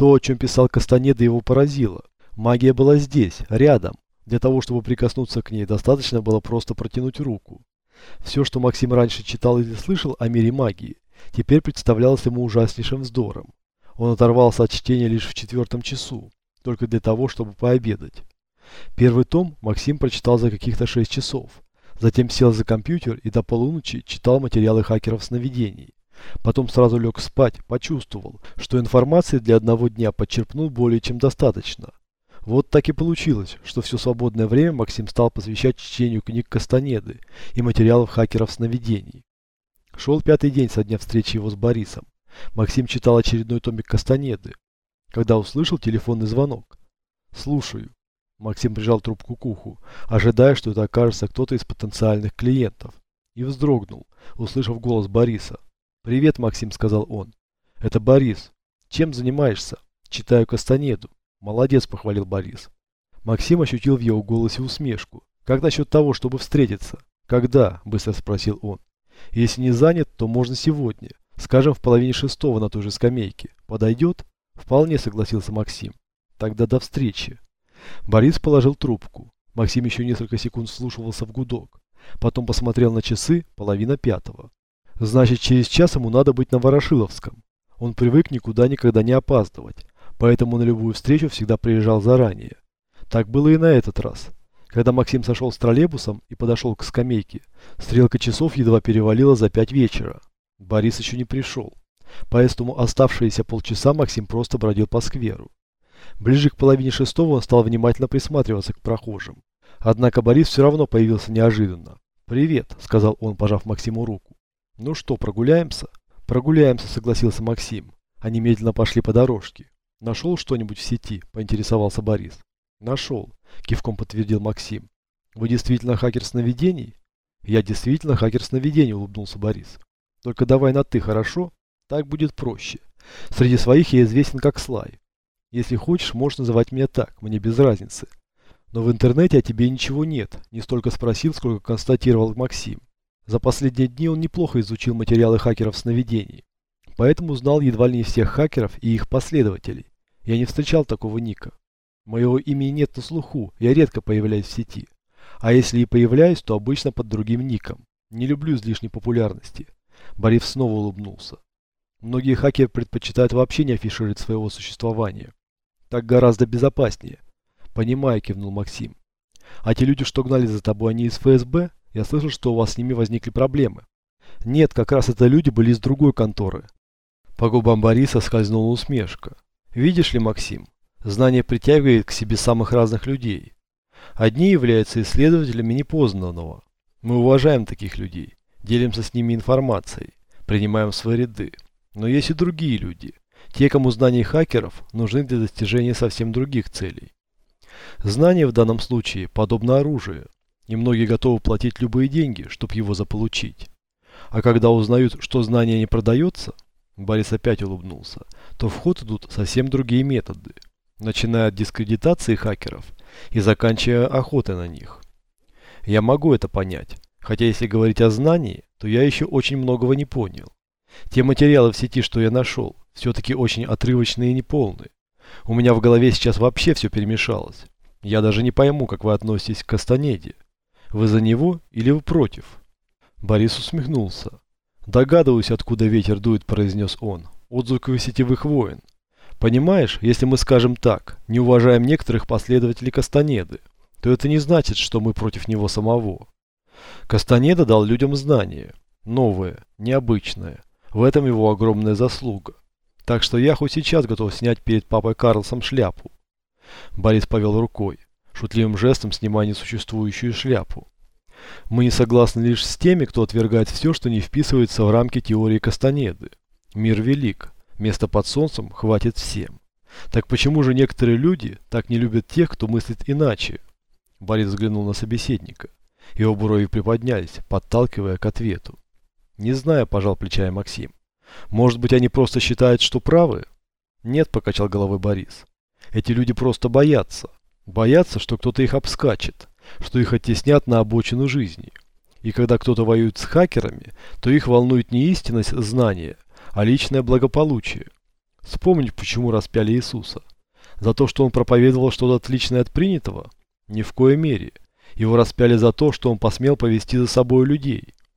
То, о чем писал Кастанеда, его поразило. Магия была здесь, рядом. Для того, чтобы прикоснуться к ней, достаточно было просто протянуть руку. Все, что Максим раньше читал или слышал о мире магии, теперь представлялось ему ужаснейшим вздором. Он оторвался от чтения лишь в четвертом часу, только для того, чтобы пообедать. Первый том Максим прочитал за каких-то шесть часов. Затем сел за компьютер и до полуночи читал материалы хакеров сновидений. Потом сразу лег спать, почувствовал, что информации для одного дня подчерпнул более чем достаточно. Вот так и получилось, что все свободное время Максим стал посвящать чтению книг Кастанеды и материалов хакеров сновидений. Шел пятый день со дня встречи его с Борисом. Максим читал очередной томик Кастанеды, когда услышал телефонный звонок. «Слушаю». Максим прижал трубку к уху, ожидая, что это окажется кто-то из потенциальных клиентов. И вздрогнул, услышав голос Бориса. «Привет, Максим», — сказал он. «Это Борис. Чем занимаешься?» «Читаю Кастанеду». «Молодец», — похвалил Борис. Максим ощутил в его голосе усмешку. «Как насчет того, чтобы встретиться?» «Когда?» – быстро спросил он. «Если не занят, то можно сегодня. Скажем, в половине шестого на той же скамейке. Подойдет?» «Вполне», – согласился Максим. «Тогда до встречи». Борис положил трубку. Максим еще несколько секунд слушался в гудок. Потом посмотрел на часы, половина пятого. Значит, через час ему надо быть на Ворошиловском. Он привык никуда никогда не опаздывать, поэтому на любую встречу всегда приезжал заранее. Так было и на этот раз. Когда Максим сошел с троллейбусом и подошел к скамейке, стрелка часов едва перевалила за пять вечера. Борис еще не пришел. Поэтому оставшиеся полчаса Максим просто бродил по скверу. Ближе к половине шестого он стал внимательно присматриваться к прохожим. Однако Борис все равно появился неожиданно. «Привет», — сказал он, пожав Максиму руку. «Ну что, прогуляемся?» «Прогуляемся», — согласился Максим. Они медленно пошли по дорожке. «Нашел что-нибудь в сети?» — поинтересовался Борис. «Нашел», — кивком подтвердил Максим. «Вы действительно хакер сновидений?» «Я действительно хакер сновидений», — улыбнулся Борис. «Только давай на «ты», хорошо? Так будет проще. Среди своих я известен как Слай. Если хочешь, можешь называть меня так, мне без разницы. Но в интернете о тебе ничего нет, не столько спросил, сколько констатировал Максим. За последние дни он неплохо изучил материалы хакеров сновидений. Поэтому знал едва ли не всех хакеров и их последователей. Я не встречал такого ника. Моего имени нет на слуху, я редко появляюсь в сети. А если и появляюсь, то обычно под другим ником. Не люблю излишней популярности. Борис снова улыбнулся. Многие хакеры предпочитают вообще не афишировать своего существования. Так гораздо безопаснее. Понимаю, кивнул Максим. А те люди, что гнали за тобой, они из ФСБ? Я слышал, что у вас с ними возникли проблемы. Нет, как раз это люди были из другой конторы. По губам Бориса скользнула усмешка. Видишь ли, Максим, знание притягивает к себе самых разных людей. Одни являются исследователями непознанного. Мы уважаем таких людей, делимся с ними информацией, принимаем свои ряды. Но есть и другие люди, те, кому знания хакеров нужны для достижения совсем других целей. Знание в данном случае подобно оружию, и многие готовы платить любые деньги, чтобы его заполучить. А когда узнают, что знание не продается, Борис опять улыбнулся, то в ход идут совсем другие методы, начиная от дискредитации хакеров и заканчивая охотой на них. Я могу это понять, хотя если говорить о знании, то я еще очень многого не понял. Те материалы в сети, что я нашел, все-таки очень отрывочные и неполные. У меня в голове сейчас вообще все перемешалось. Я даже не пойму, как вы относитесь к Кастанеде. Вы за него или вы против?» Борис усмехнулся. «Догадываюсь, откуда ветер дует», – произнес он. «Отзвуки сетевых войн. Понимаешь, если мы скажем так, не уважаем некоторых последователей Кастанеды, то это не значит, что мы против него самого. Кастанеда дал людям знания. Новое, необычное. В этом его огромная заслуга. Так что я хоть сейчас готов снять перед папой Карлсом шляпу. Борис повел рукой, шутливым жестом снимая несуществующую шляпу. Мы не согласны лишь с теми, кто отвергает все, что не вписывается в рамки теории Кастанеды. Мир велик, места под солнцем хватит всем. Так почему же некоторые люди так не любят тех, кто мыслит иначе? Борис взглянул на собеседника. Его брови приподнялись, подталкивая к ответу. Не знаю, пожал плечами Максим. Может быть, они просто считают, что правы? Нет, покачал головой Борис. Эти люди просто боятся. Боятся, что кто-то их обскачет, что их оттеснят на обочину жизни. И когда кто-то воюет с хакерами, то их волнует не истинность знания, а личное благополучие. Вспомнить, почему распяли Иисуса. За то, что он проповедовал что-то отличное от принятого? Ни в коей мере. Его распяли за то, что он посмел повести за собой людей.